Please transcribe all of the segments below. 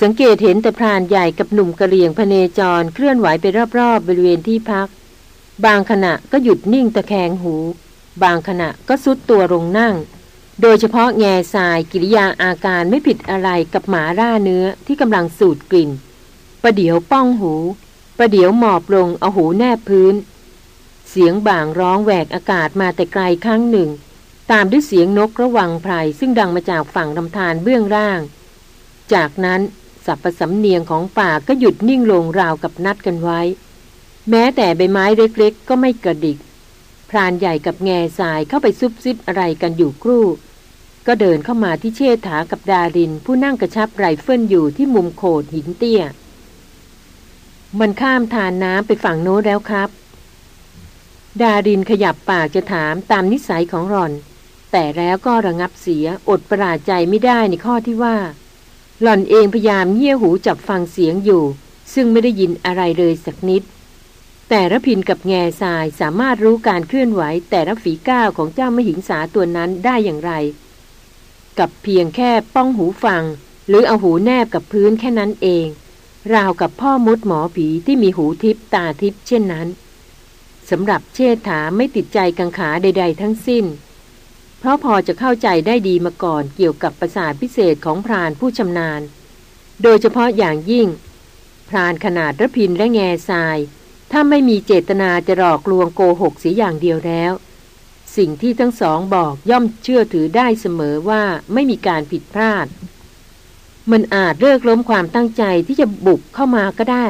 สังเกตเห็นแต่พรานใหญ่กับหนุ่มกระเรียงพเนจรเคลื่อนไหวไปรอบๆบริเวณที่พัก บางขณะก็หยุดนิ่งตะแคงหู บางขณะก็ซุดตัวลงนั่ง โดยเฉพาะแง่ทรายกิริยาอาการไม่ผิดอะไรกับหมาร่าเนื้อที่กำลังสูดกลิ่น ประเดี๋ยวป้องหู ประเดี๋ยวหมอบลงเอาหูแนบพื้น เสียงบ่างร้องแหวกอากาศมาแต่ไกลครั้งหนึ่ง ตามด้วยเสียงนกระวังไพรซึ่งดังมาจากฝั่งลำธารเบื้องล่าง จากนั้น สับประสำเนียงของป่าก็หยุดนิ่งลงราวกับนัดกันไว้ แม้แต่ใบไม้เล็กๆ ก็ไม่กระดิก พรานใหญ่กับแง่ทรายเข้าไปซุบซิบอะไรกันอยู่ครู่ ก็เดินเข้ามาที่เชษฐากับดาริน ผู้นั่งกระชับไรเฟิลอยู่ที่มุมโขดหินเตี้ย มันข้ามธารน้ำไปฝั่งโน้นแล้วครับ ดารินขยับปากจะถามตามนิสัยของรอน แต่แล้วก็ระงับเสียอดประหลาดใจไม่ได้ในข้อที่ว่า หล่อนเองพยายามเงี่ยหูจับฟังเสียงอยู่ ซึ่งไม่ได้ยินอะไรเลยสักนิด แต่ระพินกับแง่ทรายสามารถรู้การเคลื่อนไหวแต่ละฝีก้าวของเจ้ามหิงสาตัวนั้นได้อย่างไร กับเพียงแค่ป้องหูฟัง หรือเอาหูแนบกับพื้นแค่นั้นเอง ราวกับพ่อมดหมอผีที่มีหูทิพตาทิพเช่นนั้นสำหรับเชษฐาไม่ติดใจกังขาใด ๆ ทั้งสิ้น เพราะพอจะเข้าใจได้ดีมาก่อนเกี่ยวกับประสาทพิเศษของพรานผู้ชำนาญ โดยเฉพาะอย่างยิ่ง พรานขนาดระพินและแง่ทราย ถ้าไม่มีเจตนาจะหลอกลวงโกหกเสียอย่างเดียวแล้ว สิ่งที่ทั้งสองบอกย่อมเชื่อถือได้เสมอว่าไม่มีการผิดพลาด มันอาจเลิกล้มความตั้งใจที่จะบุกเข้ามาก็ได้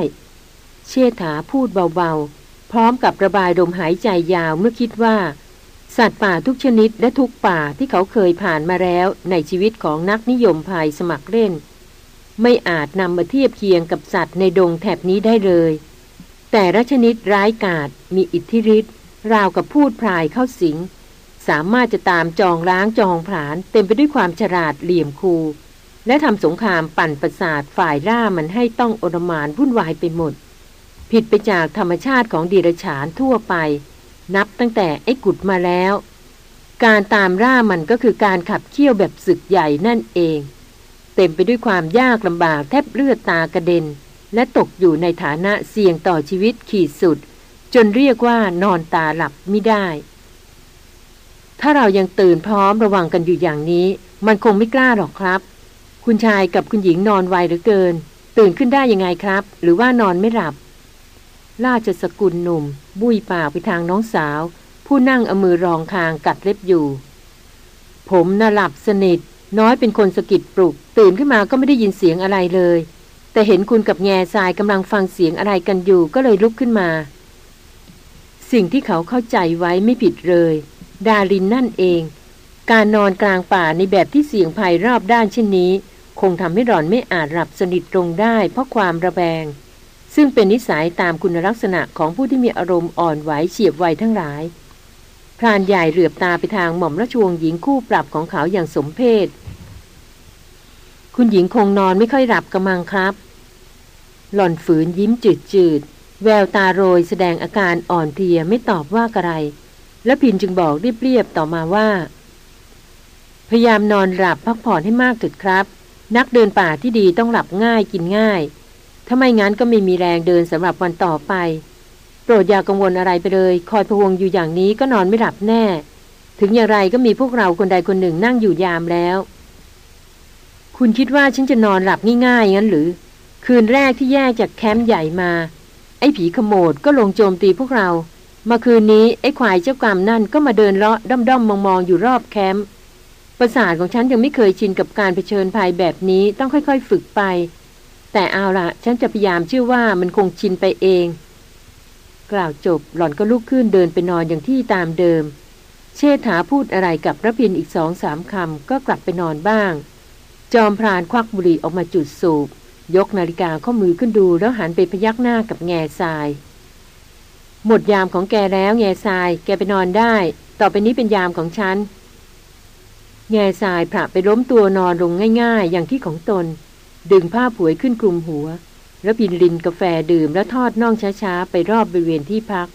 เชษฐาพูดเบาๆ พร้อมกับระบายลมหายใจยาวเมื่อคิดว่า สัตว์ป่าทุกชนิดและทุกป่าที่เขาเคยผ่านมาแล้วในชีวิตของนักนิยมภายสมัครเล่น ไม่อาจนำมาเทียบเคียงกับสัตว์ในดงแถบนี้ได้เลย แต่ละชนิดร้ายกาจมีอิทธิฤทธิ์ราวกับพูดพรายเข้าสิง สามารถจะตามจองล้างจองผลาน เต็มไปด้วยความฉลาดเหลี่ยมคู และทำสงครามปั่นประสาทฝ่ายร่ามันให้ต้องอรมานวุ่นวายไปหมด ผิดไปจากธรรมชาติของดีรฉานทั่วไป นับตั้งแต่ไอ้กุดมาแล้ว การตามร่ามันก็คือการขับเคี่ยวแบบศึกใหญ่นั่นเอง เต็มไปด้วยความยากลำบากแทบเลือดตากระเด็น และตกอยู่ในฐานะเสี่ยงต่อชีวิตขีดสุด จนเรียกว่านอนตาหลับไม่ได้ ถ้าเรายังตื่นพร้อมระวังกันอยู่อย่างนี้ มันคงไม่กล้าหรอกครับ คุณชายกับคุณหญิงนอนไวหรือเกิน ตื่นขึ้นได้ยังไงครับ หรือว่านอนไม่หลับ ราชสกุลหนุ่ม บุยปากไปทางน้องสาว ผู้นั่งเอามือรองคางกัดเล็บอยู่ ผมน่ะหลับสนิท น้อยเป็นคนสกิดปลุก ตื่นขึ้นมาก็ไม่ได้ยินเสียงอะไรเลย แต่เห็นคุณกับแง่ทรายกำลังฟังเสียงอะไรกันอยู่ก็เลยลุกขึ้นมา สิ่งที่เขาเข้าใจไว้ไม่ผิดเลย ดารินนั่นเอง การนอนกลางป่าในแบบที่เสียงภัยรอบด้านเช่นนี้ คงทำให้หล่อนไม่อาจหลับสนิทตรงได้เพราะความระแวง ซึ่งเป็นนิสัยตามคุณลักษณะของผู้ที่มีอารมณ์อ่อนไหวเฉียบไวทั้งหลาย พรานใหญ่เหลือบตาไปทางหม่อมราชวงศ์หญิงคู่ปรับของเขาอย่างสมเพศ คุณหญิงคงนอนไม่ค่อยหลับกระมังครับ หล่อนฝืนยิ้มจืดจืดแววตาโรยแสดงอาการอ่อนเพลียไม่ตอบว่าอะไร และพินจึงบอกเรียบๆต่อมาว่า พยายามนอนหลับพักผ่อนให้มากเถิดครับ นักเดินป่าที่ดีต้องหลับง่ายกินง่าย ถ้าไม่งั้นก็ไม่มีแรงเดินสำหรับวันต่อไป โปรดอย่ากังวลอะไรไปเลย คอยพะวงอยู่อย่างนี้ก็นอนไม่หลับแน่ ถึงอย่างไรก็มีพวกเราคนใดคนหนึ่งนั่งอยู่ยามแล้ว คุณคิดว่าฉันจะนอนหลับง่ายๆงั้นหรือ คืนแรกที่แยกจากแคมป์ใหญ่มา ไอ้ผีขโมดก็ลงโจมตีพวกเรามาคืนนี้ไอ้ควายเจ้ากรรมนั่นก็มาเดินเลาะด้อมๆมองๆอยู่รอบแคมป์ประสาทของฉันยังไม่เคยชินกับการเผชิญภัยแบบนี้ต้องค่อยๆ ฝึกไป แต่เอาละฉันจะพยายามเชื่อว่ามันคงชินไปเอง กล่าวจบหล่อนก็ลุกขึ้นเดินไปนอนอย่างที่ตามเดิม เชษฐาพูดอะไรกับระพินอีกสองสามคำก็กลับไปนอนบ้าง จอมพรานควักบุหรี่ออกมาจุดสูบ ยกนาฬิกาข้อมือขึ้นดูแล้วหันไปพยักหน้ากับแง่ทราย หมดยามของแกแล้วแง่ทราย แกไปนอนได้ ต่อไปนี้เป็นยามของฉันแง่ทรายพระไปล้มตัวนอนลงง่าย ๆ อย่างที่ของตน ดึงผ้าผวยขึ้นคลุมหัว แล้วพินลินกาแฟดื่มแล้วทอดน่องช้าๆ ไปรอบบริเวณที่พัก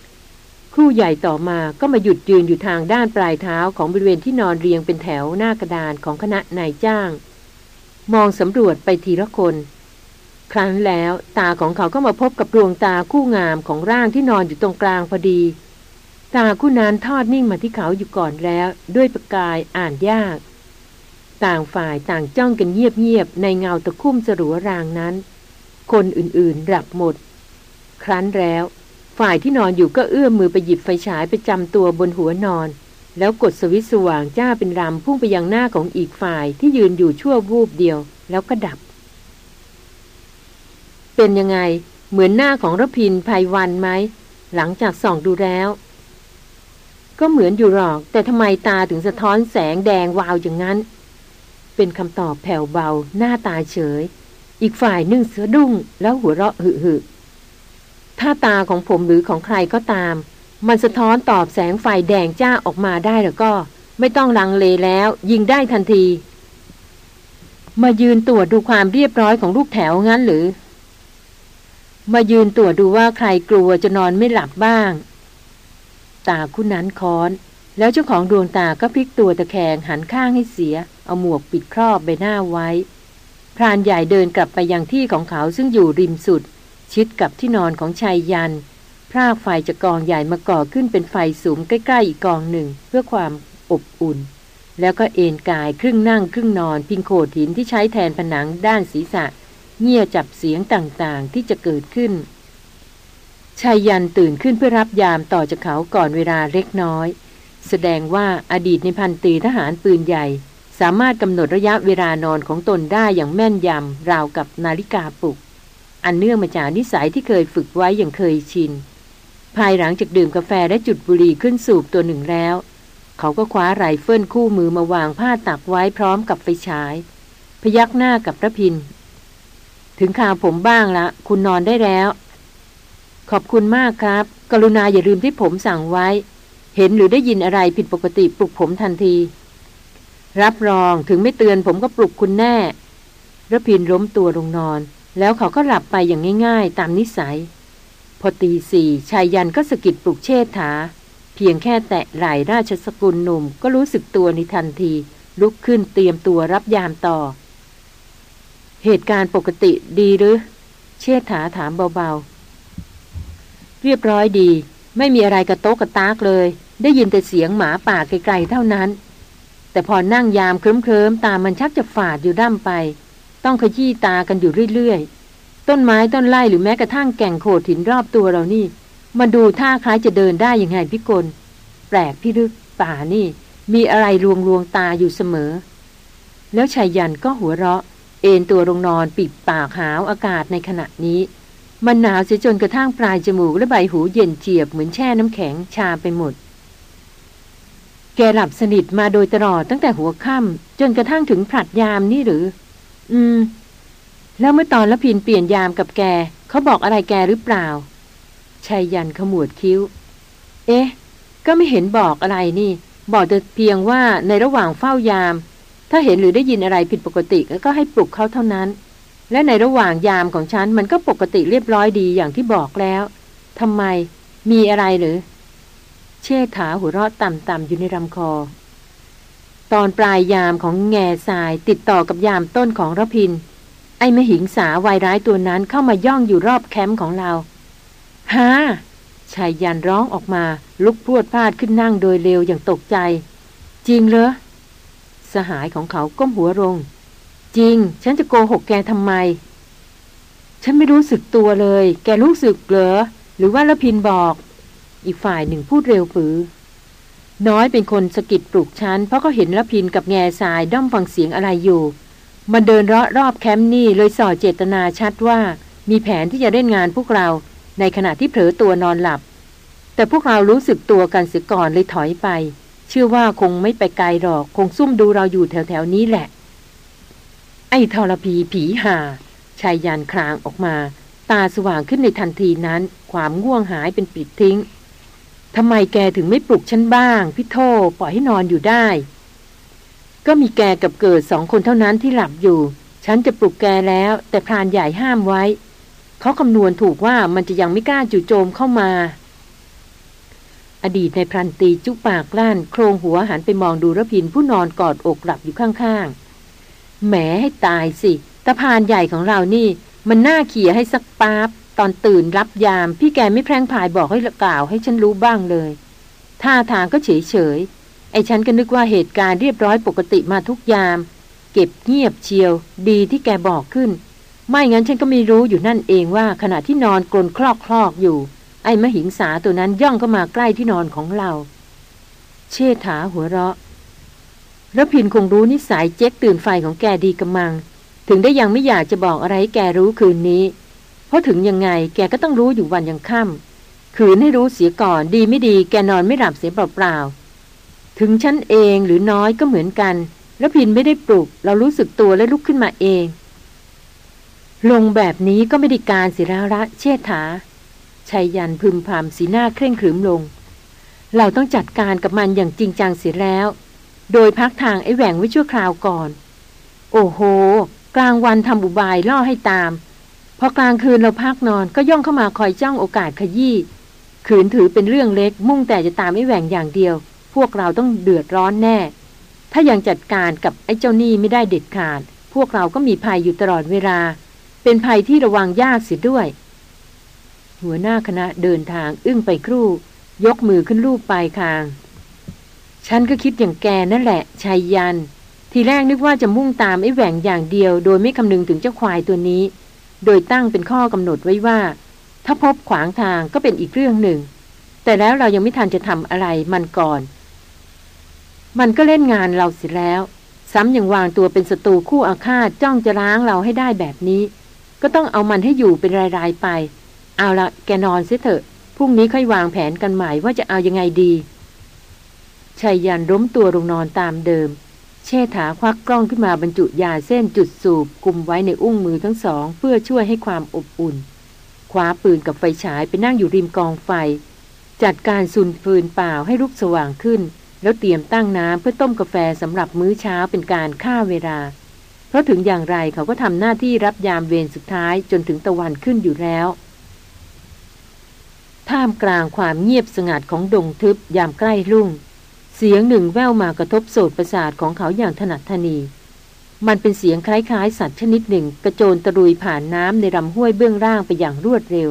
ครู่ใหญ่ต่อมาก็มาหยุดยืนอยู่ทางด้านปลายเท้าของบริเวณที่นอนเรียงเป็นแถวหน้ากระดานของคณะนายจ้าง มองสำรวจไปทีละคน ครั้นแล้วตาของเขาก็มาพบกับดวงตาคู่งามของร่างที่นอนอยู่ตรงกลางพอดี ตาคู่นั้นทอดนิ่งมาที่เขาอยู่ก่อนแล้ว ด้วยประกายอ่านยาก ต่างฝ่ายต่างจ้องกันเงียบๆในเงาตะคุ่มสรัวรางนั้น คนอื่นๆหลับหมด ครั้นแล้ว ฝ่ายที่นอนอยู่ก็เอื้อมมือไปหยิบไฟฉายไปจำตัวบนหัวนอน แล้วกดสวิตช์สว่างจ้าเป็นรำพุ่งไปยังหน้าของอีกฝ่ายที่ยืนอยู่ชั่ววูบเดียว แล้วก็ดับ เป็นยังไงเหมือนหน้าของรพินภัยวันไหมหลังจากส่องดูแล้ว ก็เหมือนอยู่หรอก แต่ทำไมตาถึงสะท้อนแสงแดงวาวอย่างนั้น เป็นคำตอบแผ่วเบา หน้าตาเฉย อีกฝ่ายนึ่งเสือดุ้งแล้วหัวเราะหึหึถ้าตาของผมหรือของใครก็ตาม มันสะท้อนตอบแสงไฟแดงจ้าออกมาได้แล้วก็ ไม่ต้องลังเลแล้ว ยิงได้ทันที มายืนตรวจดูความเรียบร้อยของลูกแถวงั้นหรือ มายืนตรวจดูว่าใครกลัวจะนอนไม่หลับบ้าง ตาคู่นั้นค้อน แล้วเจ้าของดวงตาก็พลิกตัวตะแคงหันข้างให้เสีย เอาหมวกปิดครอบใบหน้าไว้ พรานใหญ่เดินกลับไปยังที่ของเขาซึ่งอยู่ริมสุด ชิดกับที่นอนของชายยัน พรากไฟจากกองใหญ่มาก่อขึ้นเป็นไฟสูงใกล้ๆอีกกองหนึ่งเพื่อความอบอุ่น แล้วก็เอนกายครึ่งนั่งครึ่งนอน พิงโขดหินที่ใช้แทนผนังด้านศีรษะ เงี่ยจับเสียงต่างๆที่จะเกิดขึ้นชายยันตื่นขึ้นเพื่อรับยามต่อจากเขาก่อนเวลาเล็กน้อย แสดงว่าอดีตนายพันตรีทหารปืนใหญ่ สามารถกำหนดระยะเวลานอนของตนได้อย่างแม่นยำราวกับนาฬิกาปลุก อันเนื่องมาจากนิสัยที่เคยฝึกไว้อย่างเคยชิน ภายหลังจากดื่มกาแฟและจุดบุหรี่ขึ้นสูบตัวหนึ่งแล้ว เขาก็คว้าไรเฟิลคู่มือมาวางพาดตักไว้พร้อมกับไฟฉาย พยักหน้ากับรพินทร์ ถึงข่าวผมบ้างละ คุณนอนได้แล้ว ขอบคุณมากครับ กรุณาอย่าลืมที่ผมสั่งไว้ เห็นหรือได้ยินอะไรผิดปกติปลุกผมทันที รับรองถึงไม่เตือนผมก็ปลุกคุณแน่ระพินล้มตัวลงนอน แล้วเขาก็หลับไปอย่างง่าย ๆ ตามนิสัย พอตีสี่ชายยันก็สะกิดปลุกเชษฐา เพียงแค่แตะไหล่ราชสกุลหนุ่มก็รู้สึกตัวในทันที ลุกขึ้นเตรียมตัวรับยามต่อ เหตุการณ์ปกติดีหรือ เชษฐาถามเบาๆ เรียบร้อยดี ไม่มีอะไรกระโตกกระตากเลย ได้ยินแต่เสียงหมาป่าไกลๆเท่านั้น แต่พอนั่งยามเคลิ้มๆตามันชักจะฝาดอยู่ด้ามไป ต้องขยี้ตากันอยู่เรื่อยๆ ต้นไม้ต้นไม้หรือแม้กระทั่งแก่งโขดหินรอบตัวเรานี่มาดูท่าคล้ายจะเดินได้ยังไงพี่กลแปลกพี่ลึกป่านี่ มีอะไรรวงรวงตาอยู่เสมอ แล้วชายยันก็หัวเราะ เอนตัวลงนอนปิดปากหาวอากาศในขณะนี้ มันหนาวเสียจนกระทั่งปลายจมูกและใบหูเย็นเจียบเหมือนแช่น้ำแข็งชาไปหมด แกหลับสนิทมาโดยตลอดตั้งแต่หัวค่ำจนกระทั่งถึงผลัดยามนี่หรือ อืม แล้วเมื่อตอนละพินเปลี่ยนยามกับแก เขาบอกอะไรแกหรือเปล่าชายยันขมวดคิ้ว เอ๊ะ ก็ไม่เห็นบอกอะไรนี่ บอกแต่เพียงว่าในระหว่างเฝ้ายาม ถ้าเห็นหรือได้ยินอะไรผิดปกติก็ให้ปลุกเขาเท่านั้น และในระหว่างยามของฉันมันก็ปกติเรียบร้อยดีอย่างที่บอกแล้วทำไม มีอะไรหรือ เชษฐาหัวเราะต่ำๆอยู่ในลำคอ ตอนปลายยามของแง่ทรายติดต่อกับยามต้นของระพิน ไอ้มหิงสาวายร้ายตัวนั้นเข้ามาย่องอยู่รอบแคมป์ของเราฮ่าชายยันร้องออกมา ลุกพรวดพลาดขึ้นนั่งโดยเร็วอย่างตกใจ จริงเหรอ สหายของเขาก้มหัวลง จริง ฉันจะโกหกแกทำไม ฉันไม่รู้สึกตัวเลย แกรู้สึกเหรอ หรือว่าละพินบอก อีกฝ่ายหนึ่งพูดเร็วปือ น้อยเป็นคนสกิดปลุกฉัน เพราะเขาเห็นละพินกับแง่ทรายด้อมฟังเสียงอะไรอยู่ มันเดินเลาะรอบแคมป์นี่เลยส่อเจตนาชัดว่า มีแผนที่จะเล่นงานพวกเรา ในขณะที่เผลอตัวนอนหลับ แต่พวกเรารู้สึกตัวกันเสียก่อนเลยถอยไป เชื่อว่าคงไม่ไปไกลหรอก คงซุ่มดูเราอยู่แถวๆนี้แหละ ไอ้ทรพีผีหาชายยันคลางออกมา ตาสว่างขึ้นในทันทีนั้น ความง่วงหายเป็นปิดทิ้งทำไมแกถึงไม่ปลุกฉันบ้าง พี่โทปล่อยให้นอนอยู่ได้ ก็มีแกกับเกิดสองคนเท่านั้นที่หลับอยู่ ฉันจะปลุกแกแล้ว แต่พรานใหญ่ห้ามไว้ เขาคำนวณถูกว่ามันจะยังไม่กล้าจู่โจมเข้ามา อดีตในพรันตีจุปากล้าน โครงหัวหันไปมองดูระพินผู้นอนกอดอกหลับอยู่ข้างๆ แหมให้ตายสิตะพานใหญ่ของเรานี่ มันน่าเขี่ยให้สักป๊าบตอนตื่นรับยาม พี่แกไม่แพร่งพายบอกให้กล่าวให้ฉันรู้บ้างเลย ท่าทางก็เฉยเฉยไอ้ฉันก็นึกว่าเหตุการณ์เรียบร้อยปกติมาทุกยาม เก็บเงียบเชียว ดีที่แกบอกขึ้น ไม่งั้นฉันก็ไม่รู้อยู่นั่นเองว่าขณะที่นอนกลนคลอกคลอกอยู่ ไอ้มหิงสาตัวนั้นย่องเข้ามาใกล้ที่นอนของเรา เชษฐาหัวเราะ ระพินคงรู้นิสัยเจ๊กตื่นไฟของแกดีกำมัง ถึงได้ยังไม่อยากจะบอกอะไรแกรู้คืนนี้ เพราะถึงยังไงแกก็ต้องรู้อยู่วันยังค่ำขืนให้รู้เสียก่อนดีไม่ดีแกนอนไม่หลับเสียเปล่าๆถึงฉันเองหรือน้อยก็เหมือนกันระพินไม่ได้ปลุก เรารู้สึกตัวและลุกขึ้นมาเอง ลงแบบนี้ก็ไม่ได้การสิราระเชษฐาชายยันพึมพำสีหน้าเคร่งขรึมลง เราต้องจัดการกับมันอย่างจริงจังเสียแล้ว โดยพักทางไอ้แหว่งไว้ชั่วคราวก่อน โอ้โห กลางวันทำอุบายล่อให้ตาม พอกลางคืนเราพักนอนก็ย่องเข้ามาคอยจ้องโอกาสขยี้ขืนถือเป็นเรื่องเล็ก มุ่งแต่จะตามไอ้แหว่งอย่างเดียว พวกเราต้องเดือดร้อนแน่ ถ้ายังจัดการกับไอ้เจ้านี่ไม่ได้เด็ดขาด พวกเราก็มีภัยอยู่ตลอดเวลา เป็นภัยที่ระวังยากเสียด้วย หัวหน้าคณะเดินทางอึ้งไปครู่ ยกมือขึ้นลูบปลายคาง ฉันก็คิดอย่างแกนั่นแหละชายยัน ทีแรกนึกว่าจะมุ่งตามไอ้แหว่งอย่างเดียว โดยไม่คำนึงถึงเจ้าควายตัวนี้ โดยตั้งเป็นข้อกำหนดไว้ว่า ถ้าพบขวางทางก็เป็นอีกเรื่องหนึ่ง แต่แล้วเรายังไม่ทันจะทำอะไรมันก่อน มันก็เล่นงานเราเสร็จแล้ว ซ้ำยังวางตัวเป็นศัตรูคู่อาฆาตจ้องจะล้างเราให้ได้แบบนี้ ก็ต้องเอามันให้อยู่เป็นรายๆไป เอาละแกนอนเสียเถอะพรุ่งนี้ค่อยวางแผนกันใหม่ว่าจะเอายังไงดี ชายยันล้มตัวลงนอนตามเดิม เชษฐาควักกล้องขึ้นมาบรรจุยาเส้นจุดสูบกลุมไว้ในอุ้งมือทั้งสอง เพื่อช่วยให้ความอบอุ่นคว้าปืนกับไฟฉายไปนั่งอยู่ริมกองไฟ จัดการซุนฟืนเปล่าให้ลุกสว่างขึ้น แล้วเตรียมตั้งน้ำเพื่อต้มกาแฟสำหรับมื้อเช้าเป็นการฆ่าเวลา เพราะถึงอย่างไรเขาก็ทำหน้าที่รับยามเวรสุดท้ายจนถึงตะวันขึ้นอยู่แล้วท่ามกลางความเงียบสงัดของดงทึบยามใกล้รุ่ง สียงหนึ่งแว่วมากระทบโสดประสาทของเขาอย่างถนัดทนี มันเป็นเสียงคล้ายๆ สัตว์ชนิดหนึ่ง กระโจนตะรุยผ่านน้ำในลำห้วยเบื้องล่างไปอย่างรวดเร็ว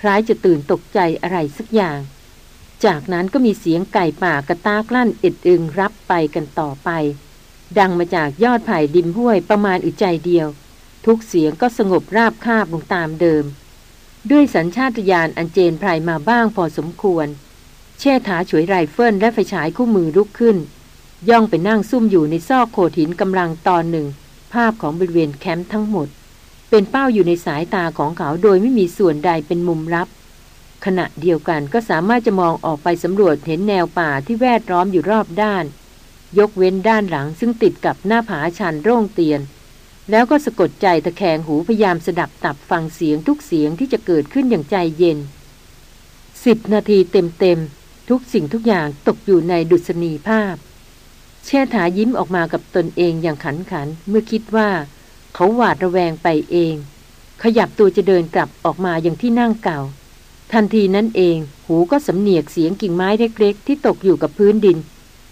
คล้ายจะตื่นตกใจอะไรสักอย่าง จากนั้นก็มีเสียงไก่ป่ากระตากลั่นเอ็ดอึงรับไปกันต่อไป ดังมาจากยอดไผ่ดิมห้วยประมาณอึใจเดียว ทุกเสียงก็สงบราบคาบลงตามเดิม ด้วยสัญชาตญาณอันเจนไพรมาบ้างพอสมควร เชษฐาฉวยไรเฟิลและไฟฉายคู่มือลุกขึ้น ย่องไปนั่งซุ่มอยู่ในซอกโขดหินกำบังตอนหนึ่ง ภาพของบริเวณแคมป์ทั้งหมด เป็นเป้าอยู่ในสายตาของเขาโดยไม่มีส่วนใดเป็นมุมลับ ขณะเดียวกันก็สามารถจะมองออกไปสำรวจเห็นแนวป่าที่แวดล้อมอยู่รอบด้าน ยกเว้นด้านหลังซึ่งติดกับหน้าผาชันโล่งเตียน แล้วก็สะกดใจตะแคงหูพยายามสดับตับฟังเสียงทุกเสียงที่จะเกิดขึ้นอย่างใจเย็นสิบนาทีเต็ม ทุกสิ่งทุกอย่างตกอยู่ในดุษณีภาพ เช่ถายิ้มออกมากับตนเองอย่างขันขันเมื่อคิดว่า เขาหวาดระแวงไปเอง ขยับตัวจะเดินกลับออกมาอย่างที่นั่งเก่า ทันทีนั้นเอง หูก็สำเนียกเสียงกิ่งไม้เล็กๆที่ตกอยู่กับพื้นดิน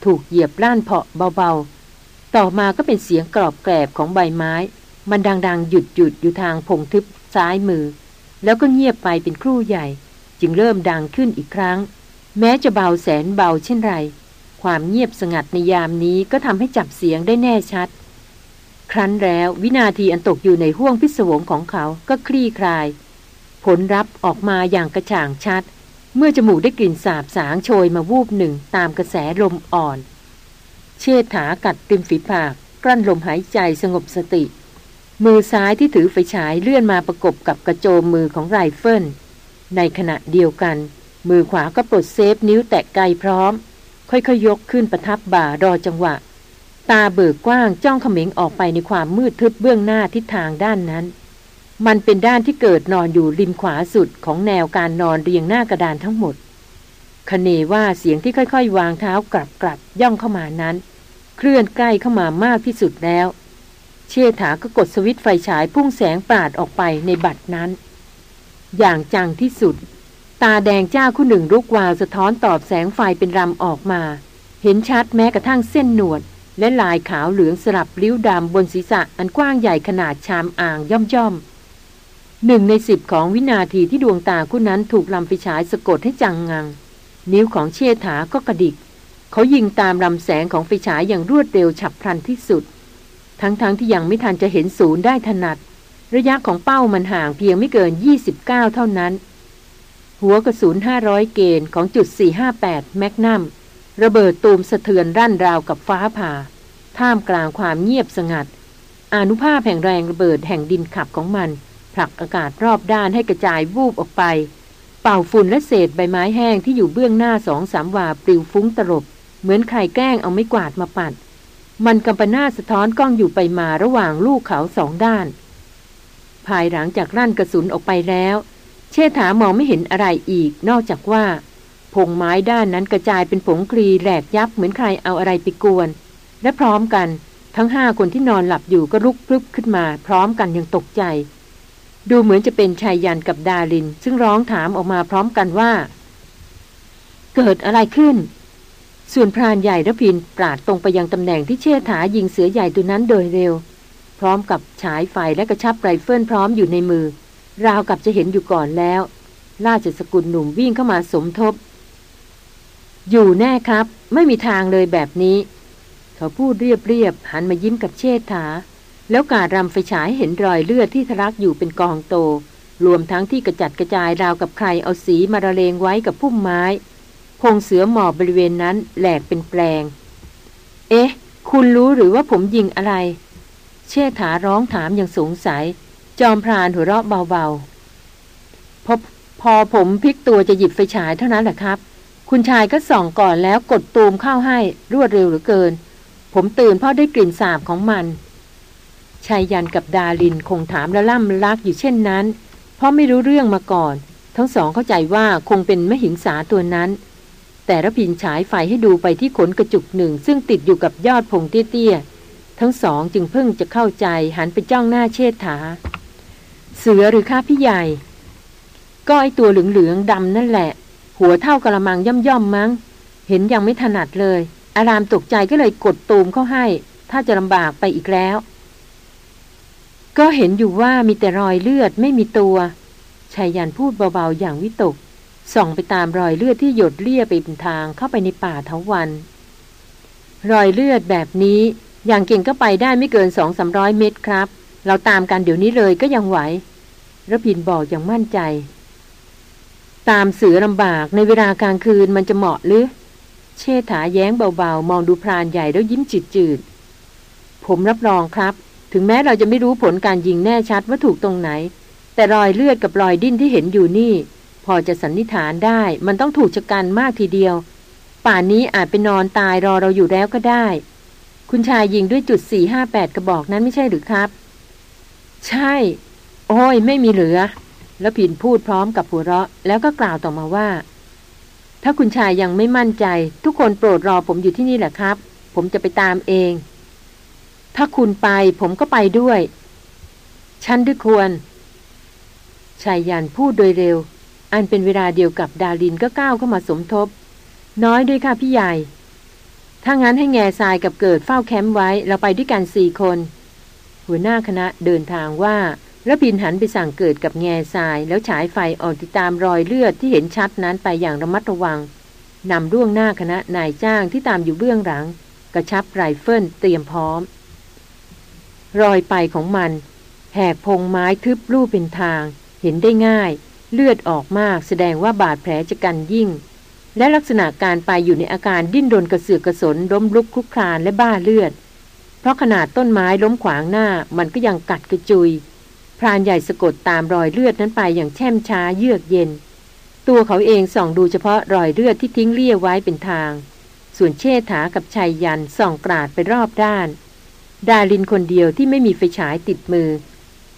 ถูกเหยียบล้านเพาะเบาๆ ต่อมาก็เป็นเสียงกรอบแกรบของใบไม้ มันดังๆ หยุดหยุดอยู่ทางพงทึบซ้ายมือ แล้วก็เงียบไปเป็นครู่ใหญ่ จึงเริ่มดังขึ้นอีกครั้ง แม้จะเบาแสนเบาเช่นไร ความเงียบสงัดในยามนี้ก็ทำให้จับเสียงได้แน่ชัด ครั้นแล้ววินาทีอันตกอยู่ในห้วงพิศวงของเขาก็คลี่คลาย ผลรับออกมาอย่างกระจ่างชัด เมื่อจมูกได้กลิ่นสาบสางโชยมาวูบหนึ่งตามกระแสลมอ่อน เชษฐากัดริมฝีปากกลั้นลมหายใจสงบสติ มือซ้ายที่ถือไฟฉายเลื่อนมาประกบกับกระโจมมือของไรเฟิลในขณะเดียวกัน มือขวาก็ปลดเซฟนิ้วแตะไกพร้อม ค่อยๆยกขึ้นประทับบ่ารอจังหวะ ตาเบิกกว้างจ้องเขม็งออกไปในความมืดทึบเบื้องหน้าทิศทางด้านนั้น มันเป็นด้านที่เกิดนอนอยู่ริมขวาสุดของแนวการนอนเรียงหน้ากระดานทั้งหมดคเนว่าเสียงที่ค่อยๆ วางเท้ากลับกลับย่องเข้ามานั้น เคลื่อนใกล้เข้ามามากที่สุดแล้ว เชษฐาก็กดสวิตไฟฉายพุ่งแสงปาดออกไปในบัตรนั้น อย่างจังที่สุด ตาแดงจ้าคู่หนึ่งลุกวาวสะท้อนตอบแสงไฟเป็นรำออกมา เห็นชัดแม้กระทั่งเส้นหนวด และลายขาวเหลืองสลับริ้วดำบนศีรษะอันกว้างใหญ่ขนาดชามอ่างย่อมย่อมหนึ่งในสิบของวินาทีที่ดวงตาคู่นั้นถูกลำไฟฉายสะกดให้จังงัง นิ้วของเชษฐาก็กระดิก เขายิงตามลำแสงของไฟฉายอย่างรวดเร็วฉับพลันที่สุด ทั้งๆทที่ยังไม่ทันจะเห็นศูนย์ได้ถนัด ระยะของเป้ามันห่างเพียงไม่เกิน 29 เท่านั้น หัวกระสุน500 เกณฑ์ของจุด 458 แมกนัม ระเบิดตูมสะเทือนรั่นราวกับฟ้าผ่า ท่ามกลางความเงียบสงัด อนุภาพแห่งแรงระเบิดแห่งดินขับของมัน ผลักอากาศรอบด้านให้กระจายวูบออกไป เป่าฝุ่นและเศษใบไม้แห้งที่อยู่เบื้องหน้าสองสามวาปลิวฟุ้งตลบ เหมือนใครแกล้งเอาไม้กวาดมาปัด มันกำปนาสะท้อนกล้องอยู่ไปมาระหว่างลูกเขาสองด้าน ภายหลังจากรั่นกระสุนออกไปแล้ว เชษฐามองไม่เห็นอะไรอีก นอกจากว่า พงไม้ด้านนั้นกระจายเป็นผงกรีแหลกยับเหมือนใครเอาอะไรไปกวน และพร้อมกัน ทั้งห้าคนที่นอนหลับอยู่ก็ลุกพลึบขึ้นมา พร้อมกันยังตกใจ ดูเหมือนจะเป็นชายยันกับดาลิน ซึ่งร้องถามออกมาพร้อมกันว่า เกิดอะไรขึ้น ส่วนพรานใหญ่ระพินปราดตรงไปยังตำแหน่งที่เชี่ยถายิงเสือใหญ่ตัวนั้นโดยเร็ว พร้อมกับฉายไฟและกระชับไรเฟิลพร้อมอยู่ในมือ ราวกับจะเห็นอยู่ก่อนแล้ว ราชสกุลหนุ่มวิ่งเข้ามาสมทบ อยู่แน่ครับ ไม่มีทางเลยแบบนี้ เขาพูดเรียบๆหันมายิ้มกับเชษฐา แล้วกาดรำไฟฉายเห็นรอยเลือดที่ทะลักอยู่เป็นกองโต รวมทั้งที่กระจัดกระจายราวกับใครเอาสีมาระเลงไว้กับพุ่มไม้พงเสือหมอบบริเวณนั้นแหลกเป็นแปลง เอ๊ะ คุณรู้หรือว่าผมยิงอะไร เชษฐาร้องถามอย่างสงสัย จอมพรานหัวเราะเบาๆพอพอผมพลิกตัวจะหยิบไฟฉายเท่านั้นแหละครับ คุณชายก็ส่องก่อนแล้วกดตูมเข้าให้รวดเร็วเหลือเกิน ผมตื่นเพราะได้กลิ่นสาบของมันชายยันกับดาลินคงถามและล่ำลักอยู่เช่นนั้น เพราะไม่รู้เรื่องมาก่อน ทั้งสองเข้าใจว่าคงเป็นมหิงสาตัวนั้น แต่ระพินฉายไฟให้ดูไปที่ขนกระจุกหนึ่ง ซึ่งติดอยู่กับยอดพงเตี้ยๆทั้งสองจึงเพิ่งจะเข้าใจหันไปจ้องหน้าเชษฐา เสือหรือข้าพี่ใหญ่ ก็ไอตัวเหลืองๆดำนั่นแหละ หัวเท่ากระมังย่อมๆมั้ง เห็นยังไม่ถนัดเลย อารามตกใจก็เลยกดตูมเข้าให้ ถ้าจะลำบากไปอีกแล้ว ก็เห็นอยู่ว่ามีแต่รอยเลือดไม่มีตัวชายยันพูดเบาๆอย่างวิตก ส่องไปตามรอยเลือดที่หยดเลี่ยไปเป็นทางเข้าไปในป่าเทวัน รอยเลือดแบบนี้ อย่างเก่งก็ไปได้ไม่เกินสองสามร้อยเมตรครับ เราตามกันเดี๋ยวนี้เลยก็ยังไหว ระพินบอกอย่างมั่นใจ ตามเสือลำบากในเวลากลางคืนมันจะเหมาะหรือ เชษฐาแย้งเบาๆ มองดูพรานใหญ่แล้วยิ้มจิตจืด ผมรับรองครับ ถึงแม้เราจะไม่รู้ผลการยิงแน่ชัดว่าถูกตรงไหน แต่รอยเลือดกับรอยดิ้นที่เห็นอยู่นี่ พอจะสันนิษฐานได้ มันต้องถูกชะกันมากทีเดียว ป่านนี้อาจไปนอนตายรอเราอยู่แล้วก็ได้ คุณชายยิงด้วยจุด458กระบอกนั้นไม่ใช่หรือครับ ใช่ โอ้ยไม่มีเหลือ แล้วผินพูดพร้อมกับหัวเราะ แล้วก็กล่าวต่อมาว่า ถ้าคุณชายยังไม่มั่นใจ ทุกคนโปรดรอผมอยู่ที่นี่แหละครับ ผมจะไปตามเอง ถ้าคุณไปผมก็ไปด้วย ฉันด้วยควรชายยันพูดโดยเร็ว อันเป็นเวลาเดียวกับดารินก็ก้าวเข้ามาสมทบ น้อยด้วยค่ะพี่ใหญ่ ถ้างั้นให้แง่ทรายกับเกิดเฝ้าแคมป์ไว้ เราไปด้วยกันสี่คน หัวหน้าคณะเดินทางว่า แล้วบินหันไปสั่งเกิดกับแง่ทราย แล้วฉายไฟออกติดตามรอยเลือดที่เห็นชัดนั้นไปอย่างระมัดระวังนำล่วงหน้าคณะนายจ้างที่ตามอยู่เบื้องหลัง กระชับไรเฟิลเตรียมพร้อม รอยไปของมัน แหกพงไม้ทึบรูปเป็นทาง เห็นได้ง่าย เลือดออกมากแสดงว่าบาดแผลจะกันยิ่ง และลักษณะการไปอยู่ในอาการดิ้นรนกระเสือกกระสนล้มลุกคลุกคลานและบ้าเลือด เพราะขนาดต้นไม้ล้มขวางหน้ามันก็ยังกัดกระจุย รานใหญ่สะกดตามรอยเลือดนั้นไปอย่างแช่มช้าเยือกเย็น ตัวเขาเองส่องดูเฉพาะรอยเลือดที่ทิ้งเลี่ยไว้เป็นทาง ส่วนเชษฐากับชายยันส่องกราดไปรอบด้าน ดารินคนเดียวที่ไม่มีไฟฉายติดมือ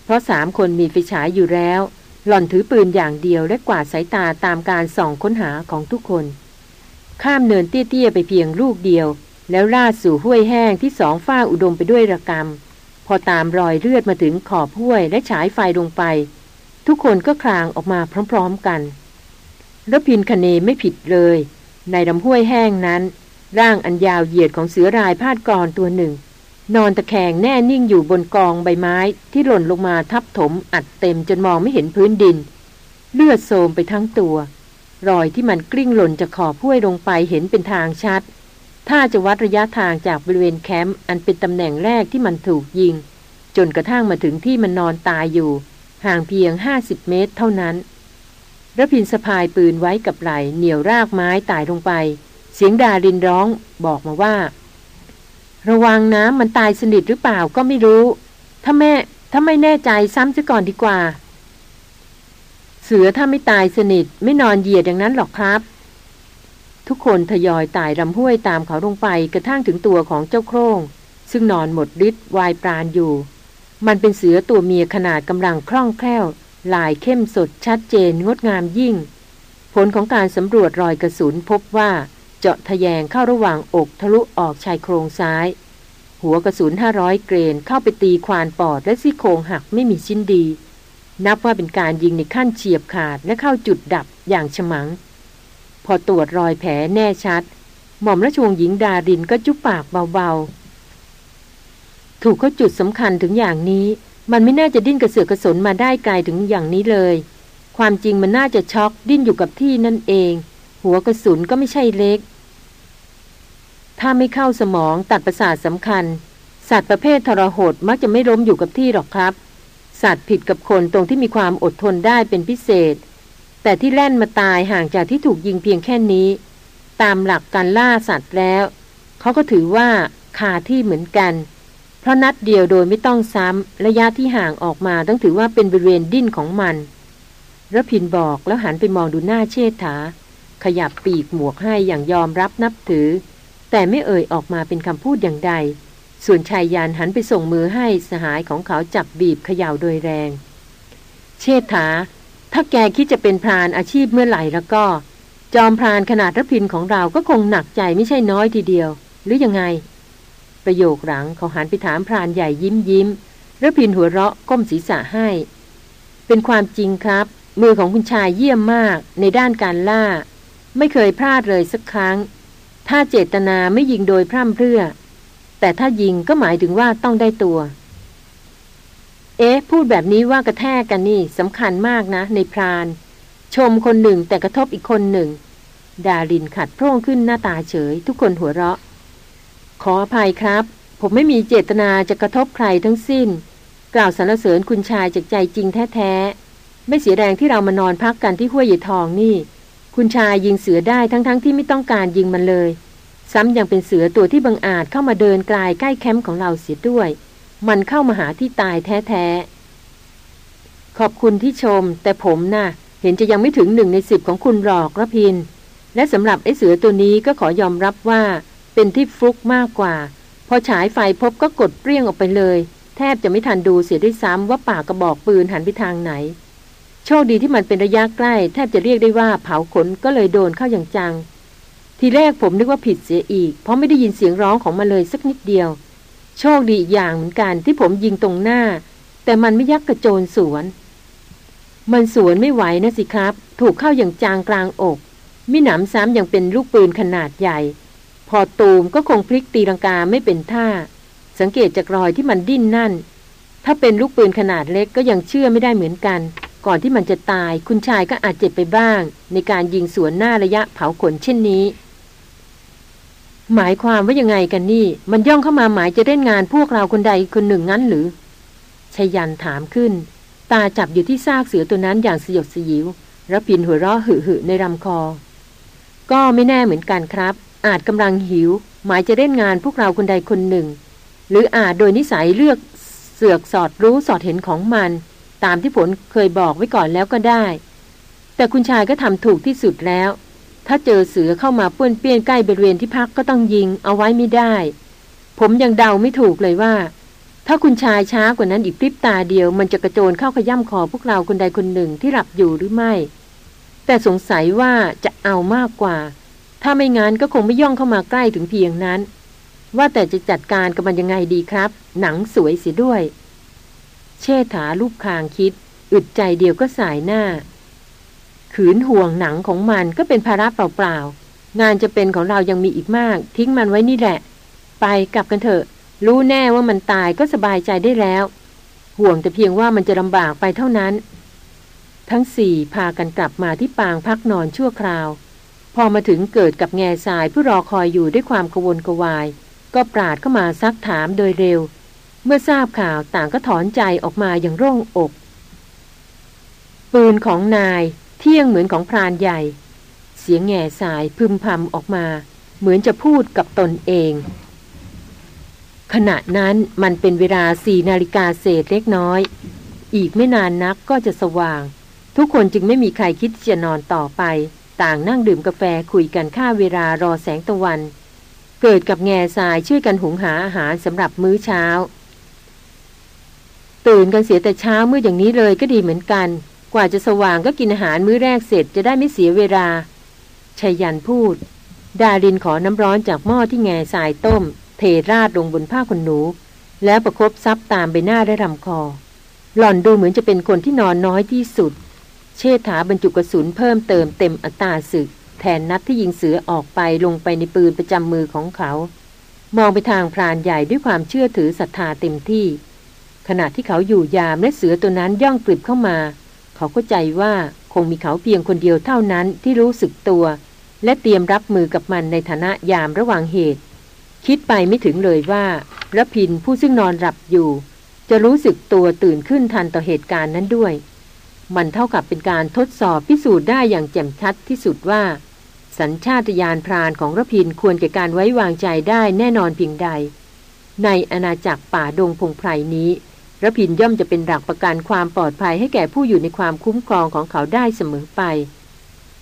เพราะสามคนมีไฟฉายอยู่แล้ว หล่อนถือปืนอย่างเดียวและกวาดสายตาตามการส่องค้นหาของทุกคน ข้ามเนินเตี้ยๆไปเพียงลูกเดียว แล้วลาดสู่ห้วยแห้งที่สองฝ้าอุดมไปด้วยระกำ พอตามรอยเลือดมาถึงขอบห้วยและฉายไฟลงไป ทุกคนก็คลางออกมาพร้อมๆกันรพินคเนไม่ผิดเลย ในลำห้วยแห้งนั้น ร่างอันยาวเหยียดของเสือรายพาดกรอนตัวหนึ่ง นอนตะแคงแน่นิ่งอยู่บนกองใบไม้ที่หล่นลงมาทับถมอัดเต็มจนมองไม่เห็นพื้นดิน เลือดโสมไปทั้งตัว รอยที่มันกลิ้งหล่นจากขอบห้วยลงไปเห็นเป็นทางชัด ถ้าจะวัดระยะทางจากบริเวณแคมป์อันเป็นตำแหน่งแรกที่มันถูกยิง จนกระทั่งมาถึงที่มันนอนตายอยู่ ห่างเพียงห้าสิบเมตรเท่านั้นระพินสะพายปืนไว้กับไหลเหนี่ยวรากไม้ตายลงไป เสียงดารินร้องบอกมาว่า ระวังนะมันตายสนิทหรือเปล่าก็ไม่รู้ ถ้าแม่ถ้าไม่แน่ใจซ้ำซะก่อนดีกว่า เสือถ้าไม่ตายสนิทไม่นอนเหยียดอย่างนั้นหรอกครับ ทุกคนทยอยตายลำห้วยตามเขาลงไปกระทั่งถึงตัวของเจ้าโครง ซึ่งนอนหมดฤทธิ์วายปราณอยู่ มันเป็นเสือตัวเมียขนาดกำลังคล่องแคล่ว ลายเข้มสดชัดเจนงดงามยิ่ง ผลของการสำรวจรอยกระสุนพบว่า เจาะทะแยงเข้าระหว่างอกทะลุออกชายโครงซ้าย หัวกระสุน 500 เกรนเข้าไปตีควานปอดและซี่โครงหักไม่มีชิ้นดี นับว่าเป็นการยิงในขั้นเฉียบขาดและเข้าจุดดับอย่างฉมัง พอตรวจรอยแผลแน่ชัด หม่อมราชวงศ์หญิงดารินก็จุบปากเบาๆ ถูกเขาจุดสำคัญถึงอย่างนี้ มันไม่น่าจะดิ้นกระเสือกกระสนมาได้ไกลถึงอย่างนี้เลย ความจริงมันน่าจะช็อกดิ้นอยู่กับที่นั่นเอง หัวกระสุนก็ไม่ใช่เล็ก ถ้าไม่เข้าสมองตัดประสาทสำคัญ สัตว์ประเภททรหดมักจะไม่ล้มอยู่กับที่หรอกครับ สัตว์ผิดกับคนตรงที่มีความอดทนได้เป็นพิเศษ แต่ที่แล่นมาตายห่างจากที่ถูกยิงเพียงแค่นี้ ตามหลักการล่าสัตว์แล้ว เขาก็ถือว่าคาที่เหมือนกัน เพราะนัดเดียวโดยไม่ต้องซ้ำระยะที่ห่างออกมาต้องถือว่าเป็นบริเวณดิ้นของมันระพินบอกแล้วหันไปมองดูหน้าเชษฐา ขยับปีกหมวกให้อย่างยอมรับนับถือ แต่ไม่เอ่ยออกมาเป็นคำพูดอย่างใด ส่วนชายยานหันไปส่งมือให้สหายของเขาจับบีบเขย่าโดยแรง เชษฐา ถ้าแกคิดจะเป็นพรานอาชีพเมื่อไหร่แล้วก็ จอมพรานขนาดระพินของเราก็คงหนักใจไม่ใช่น้อยทีเดียว หรือยังไง ประโยคหลังเขาหันไปถามพรานใหญ่ยิ้มยิ้มระพินหัวเราะก้มศีรษะให้ เป็นความจริงครับ มือของคุณชายเยี่ยมมากในด้านการล่า ไม่เคยพลาดเลยสักครั้ง ถ้าเจตนาไม่ยิงโดยพร่ำเพรื่อ แต่ถ้ายิงก็หมายถึงว่าต้องได้ตัว เอ๊ะ พูดแบบนี้ว่ากระแทกกันนี่สำคัญมากนะ ในพราน ชมคนหนึ่งแต่กระทบอีกคนหนึ่ง ดารินขัดโพร่งขึ้นหน้าตาเฉย ทุกคนหัวเราะ ขออภัยครับ ผมไม่มีเจตนาจะกระทบใครทั้งสิ้น กล่าวสรรเสริญคุณชายจากใจจริงแท้ๆ ไม่เสียแรงที่เรามานอนพักกันที่ห้วยหยีทองนี่ คุณชายยิงเสือได้ทั้งๆทที่ไม่ต้องการยิงมันเลย ซ้ำยังเป็นเสือตัวที่บังอาจเข้ามาเดินกลายใกล้แคมป์ของเราเสียด้วย มันเข้ามาหาที่ตายแท้ๆ ขอบคุณที่ชม แต่ผมนะ่ะ เห็นจะยังไม่ถึงหนึ่งในสิบของคุณหรอกระพิน และสำหรับไอ้เสือตัวนี้ก็ขอยอมรับว่า เป็นที่ฟลุกมากกว่า พอฉายไฟพบก็กดเปรี้ยงออกไปเลย แทบจะไม่ทันดูเสียด้วยซ้ำว่าปากกระบอกปืนหันไปทางไหน โชคดีที่มันเป็นระยะใกล้ แทบจะเรียกได้ว่าเผาขนก็เลยโดนเข้าอย่างจัง ทีแรกผมนึกว่าผิดเสียอีก เพราะไม่ได้ยินเสียงร้องของมันเลยสักนิดเดียว โชคดีอย่างเหมือนกันที่ผมยิงตรงหน้า แต่มันไม่ยักกระโจนสวน มันสวนไม่ไหวนะสิครับ ถูกเข้าอย่างจางกลางอกมิหนำซ้ำยังเป็นลูกปืนขนาดใหญ่ พอตูมก็คงพลิกตีลังกาไม่เป็นท่า สังเกตจากรอยที่มันดิ้นนั่น ถ้าเป็นลูกปืนขนาดเล็กก็ยังเชื่อไม่ได้เหมือนกัน ก่อนที่มันจะตาย คุณชายก็อาจเจ็บไปบ้าง ในการยิงสวนหน้าระยะเผาขนเช่นนี้ หมายความว่ายังไงกันนี่ มันย่องเข้ามาหมายจะเล่นงานพวกเราคนใดคนหนึ่งงั้นหรือชยันถามขึ้น ตาจับอยู่ที่ซากเสือตัวนั้นอย่างสยดสยิวรับพินหัวเราะหึหึในลำคอ ก็ไม่แน่เหมือนกันครับ อาจกำลังหิว หมายจะเล่นงานพวกเราคนใดคนหนึ่ง หรืออาจโดยนิสัยเลือกเสือกสอดรู้สอดเห็นของมัน ตามที่ผลเคยบอกไว้ก่อนแล้วก็ได้ แต่คุณชายก็ทำถูกที่สุดแล้ว ถ้าเจอเสือเข้ามาป้วนเปี้ยนใกล้บริเวณที่พักก็ต้องยิงเอาไว้ไม่ได้ ผมยังเดาไม่ถูกเลยว่า ถ้าคุณชายช้ากว่านั้นอีกพริบตาเดียว มันจะกระโจนเข้าขย่ำคอพวกเราคนใดคนหนึ่งที่หลับอยู่หรือไม่ แต่สงสัยว่าจะเอามากกว่า ถ้าไม่งั้นก็คงไม่ย่องเข้ามาใกล้ถึงเพียงนั้น ว่าแต่จะจัดการกับมันยังไงดีครับ หนังสวยเสียด้วย เชษฐาลูกคางคิด อึดใจเดียวก็สายหน้า ขืนห่วงหนังของมันก็เป็นภาระเปล่าๆ งานจะเป็นของเรายังมีอีกมาก ทิ้งมันไว้นี่แหละ ไปกลับกันเถอะ รู้แน่ว่ามันตายก็สบายใจได้แล้ว ห่วงแต่เพียงว่ามันจะลำบากไปเท่านั้น ทั้งสี่พากันกลับมาที่ปางพักนอนชั่วคราว พอมาถึงเกิดกับแง่สายผู้รอคอยอยู่ด้วยความกวนกวาย ก็ปราดเข้ามาซักถามโดยเร็ว เมื่อทราบข่าวต่างก็ถอนใจออกมาอย่างโล่งอก ปืนของนาย เที่ยงเหมือนของพรานใหญ่ เสียงแง่สายพึมพำออกมา เหมือนจะพูดกับตนเอง ขณะนั้นมันเป็นเวลาสี่นาฬิกาเศษเล็กน้อย อีกไม่นานนักก็จะสว่าง ทุกคนจึงไม่มีใครคิดจะนอนต่อไป ต่างนั่งดื่มกาแฟคุยกันค่าเวลารอแสงตะวัน เกิดกับแง่ทรายช่วยกันหุงหาอาหารสำหรับมื้อเช้า ตื่นกันเสียแต่เช้ามืดอย่างนี้เลยก็ดีเหมือนกัน ว่าจะสว่างก็กินอาหารมื้อแรกเสร็จจะได้ไม่เสียเวลาชัยยันพูด ดารินขอน้ำร้อนจากหม้อที่แง่ทรายต้ม เทราดลงบนผ้าขนหนู แล้วประครบซับตามใบหน้าได้ลำคอ หล่อนดูเหมือนจะเป็นคนที่นอนน้อยที่สุด เชษฐาบรรจุกระสุนเพิ่มเติมเต็มอัตราศึก แทนนัดที่ยิงเสือออกไปลงไปในปืนประจำมือของเขา มองไปทางพรานใหญ่ด้วยความเชื่อถือศรัทธาเต็มที่ ขณะที่เขาอยู่ยามและเสือตัวนั้นย่องกลิบเข้ามา เขาก็ใจว่าคงมีเขาเพียงคนเดียวเท่านั้นที่รู้สึกตัว และเตรียมรับมือกับมันในฐานะยามระหว่างเหตุ คิดไปไม่ถึงเลยว่าระพินผู้ซึ่งนอนหลับอยู่ จะรู้สึกตัวตื่นขึ้นทันต่อเหตุการณ์นั้นด้วย มันเท่ากับเป็นการทดสอบพิสูจน์ได้อย่างแจ่มชัดที่สุดว่า สัญชาตญาณพรานของระพินควรแก่การไว้วางใจได้แน่นอนเพียงใด ในอาณาจักรป่าดงพงไพรนี้ ระพินย่อมจะเป็นหลักประกันความปลอดภัยให้แก่ผู้อยู่ในความคุ้มครองของเขาได้เสมอไป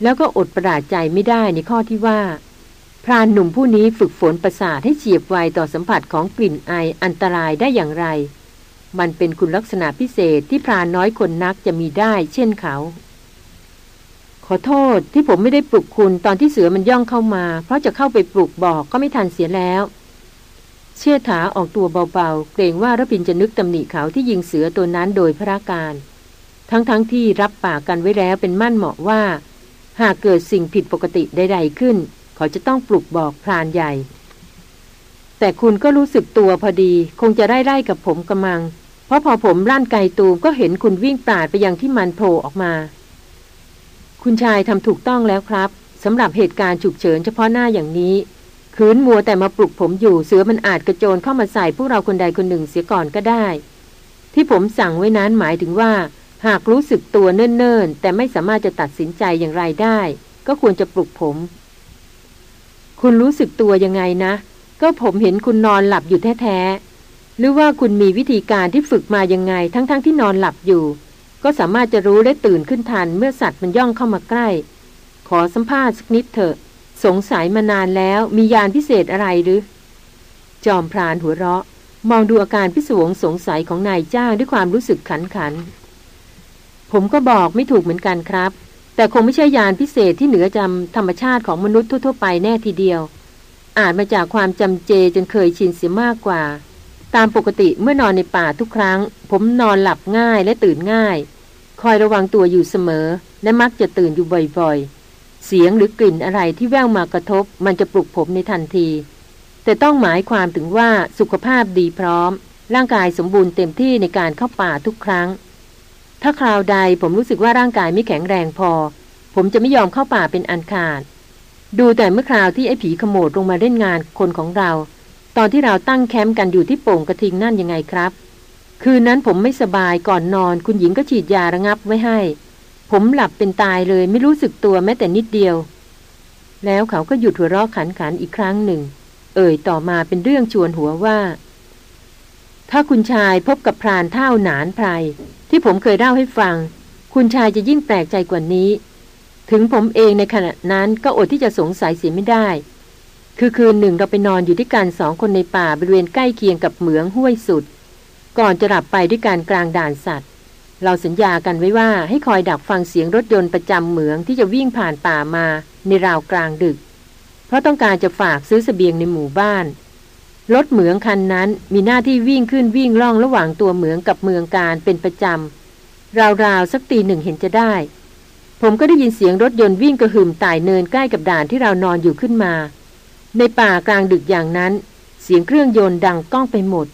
แล้วก็อดประหลาดใจไม่ได้ในข้อที่ว่า พรานหนุ่มผู้นี้ฝึกฝนประสาทให้เฉียบไวต่อสัมผัสของกลิ่นไออันตรายได้อย่างไร มันเป็นคุณลักษณะพิเศษที่พรานน้อยคนนักจะมีได้ เช่นเขา ขอโทษที่ผมไม่ได้ปลุกคุณตอนที่เสือมันย่องเข้ามา เพราะจะเข้าไปปลุกบอกก็ไม่ทันเสียแล้ว เชี่ยถาออกตัวเบาๆ เกรงว่ารพินจะนึกตำหนิเขาที่ยิงเสือตัวนั้นโดยพระการ ทั้งๆทที่รับปากกันไว้แล้วเป็นมั่นเหมาะว่า หากเกิดสิ่งผิดปกติใดๆขึ้น เขาจะต้องปลุกบอกพรานใหญ่ แต่คุณก็รู้สึกตัวพอดี คงจะไล่ไล่กับผมกำมัง เพราะพอผมร่านไกตูมก็เห็นคุณวิ่งปราดไปยังที่มันโผล่ออกมา คุณชายทำถูกต้องแล้วครับสำหรับเหตุการณ์ฉุกเฉินเฉพาะหน้าอย่างนี้ คืนมัวแต่มาปลุกผมอยู่เสือมันอาจกระโจนเข้ามาใส่พวกเราคนใดคนหนึ่งเสียก่อนก็ได้ ที่ผมสั่งไว้นั้นหมายถึงว่า หากรู้สึกตัวเนิ่นๆ แต่ไม่สามารถจะตัดสินใจอย่างไรได้ ก็ควรจะปลุกผม คุณรู้สึกตัวยังไงนะ ก็ผมเห็นคุณนอนหลับอยู่แท้ๆหรือว่าคุณมีวิธีการที่ฝึกมายังไง ทั้งๆทที่นอนหลับอยู่ ก็สามารถจะรู้และตื่นขึ้นทันเมื่อสัตว์มันย่องเข้ามาใกล้ ขอสัมภาษณ์สักนิดเถอะ สงสัยมานานแล้วมียานพิเศษอะไรหรือ จอมพรานหัวเราะ มองดูอาการพิศวงสงสัยของนายจ้างด้วยความรู้สึกขันขัน ผมก็บอกไม่ถูกเหมือนกันครับ แต่คงไม่ใช่ยานพิเศษที่เหนือจำธรรมชาติของมนุษย์ทั่วๆไปแน่ทีเดียว อาจมาจากความจำเจจนเคยชินเสียมากกว่า ตามปกติเมื่อนอนในป่าทุกครั้ง ผมนอนหลับง่ายและตื่นง่าย คอยระวังตัวอยู่เสมอ และมักจะตื่นอยู่บ่อยๆ เสียงหรือกลิ่นอะไรที่แว่วมากระทบ มันจะปลุกผมในทันที แต่ต้องหมายความถึงว่าสุขภาพดีพร้อม ร่างกายสมบูรณ์เต็มที่ในการเข้าป่าทุกครั้ง ถ้าคราวใดผมรู้สึกว่าร่างกายไม่แข็งแรงพอ ผมจะไม่ยอมเข้าป่าเป็นอันขาด ดูแต่เมื่อคราวที่ไอ้ผีขโมดลงมาเล่นงานคนของเรา ตอนที่เราตั้งแคมป์กันอยู่ที่โป่งกระทิงนั่นยังไงครับ คืนนั้นผมไม่สบายก่อนนอน คุณหญิงก็ฉีดยาระงับไว้ให้ ผมหลับเป็นตายเลยไม่รู้สึกตัวแม้แต่นิดเดียว แล้วเขาก็หยุดหัวเราะขันขันอีกครั้งหนึ่ง เอ่ยต่อมาเป็นเรื่องชวนหัวว่า ถ้าคุณชายพบกับพรานเท่าหนานไพรที่ผมเคยเล่าให้ฟัง คุณชายจะยิ่งแปลกใจกว่านี้ ถึงผมเองในขณะนั้นก็อดที่จะสงสัยเสียไม่ได้ คือคืนหนึ่งเราไปนอนอยู่ด้วยกันสองคนในป่าบริเวณใกล้เคียงกับเหมืองห้วยสุด ก่อนจะหลับไปด้วยการกลางด่านสัตว์ เราสัญญากันไว้ว่าให้คอยดักฟังเสียงรถยนต์ประจำเหมืองที่จะวิ่งผ่านป่ามาในราวกลางดึก เพราะต้องการจะฝากซื้อสเสบียงในหมู่บ้าน รถเหมืองคันนั้นมีหน้าที่วิ่งขึ้นวิ่งล่องระหว่างตัวเหมืองกับเมืองการเป็นประจำราวๆสักตีหนึ่งเห็นจะได้ ผมก็ได้ยินเสียงรถยนต์วิ่งกระหึ่มไต่เนินใกล้กับด่านที่เรานอนอยู่ขึ้นมา ในป่ากลางดึกอย่างนั้น เสียงเครื่องยนต์ดังก้องไปหมด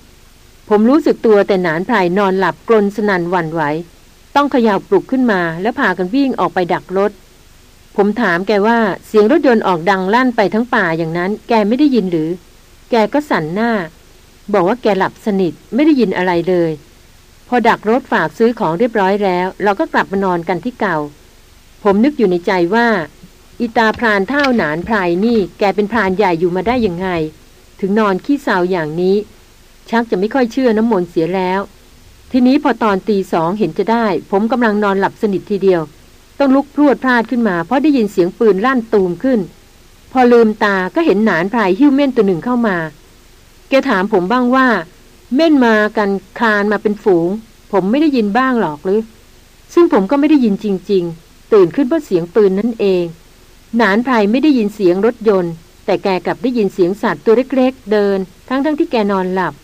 ผมรู้สึกตัวแต่หนานพรายนอนหลับกลนสนันวันไหว ต้องขย่าปลุกขึ้นมาแล้วพากันวิ่งออกไปดักรถ ผมถามแกว่าเสียงรถยนต์ออกดังลั่นไปทั้งป่าอย่างนั้น แกไม่ได้ยินหรือ แกก็สั่นหน้า บอกว่าแกหลับสนิทไม่ได้ยินอะไรเลย พอดักรถฝากซื้อของเรียบร้อยแล้ว เราก็กลับมานอนกันที่เก่า ผมนึกอยู่ในใจว่าอีตาพรานเท่าหนานพรายนี่แกเป็นพรานใหญ่อยู่มาได้ยังไง ถึงนอนขี้เศร้าอย่างนี้ ชักจะไม่ค่อยเชื่อน้ำมนต์เสียแล้ว ทีนี้พอตอนตีสองเห็นจะได้ ผมกำลังนอนหลับสนิททีเดียว ต้องลุกพรวดพลาดขึ้นมา เพราะได้ยินเสียงปืนลั่นตูมขึ้น พอลืมตาก็เห็นหนานพรายหิ้วเม่นตัวหนึ่งเข้ามา แกถามผมบ้างว่า เม่นมากันคานมาเป็นฝูง ผมไม่ได้ยินบ้างหรอกหรือ ซึ่งผมก็ไม่ได้ยินจริง ๆ ตื่นขึ้นเพราะเสียงปืนนั่นเอง หนานพรไม่ได้ยินเสียงรถยนต์แต่แกกลับได้ยินเสียงสัตว์ตัวเล็กๆ เดิน ทั้งๆทที่แกนอนหลับ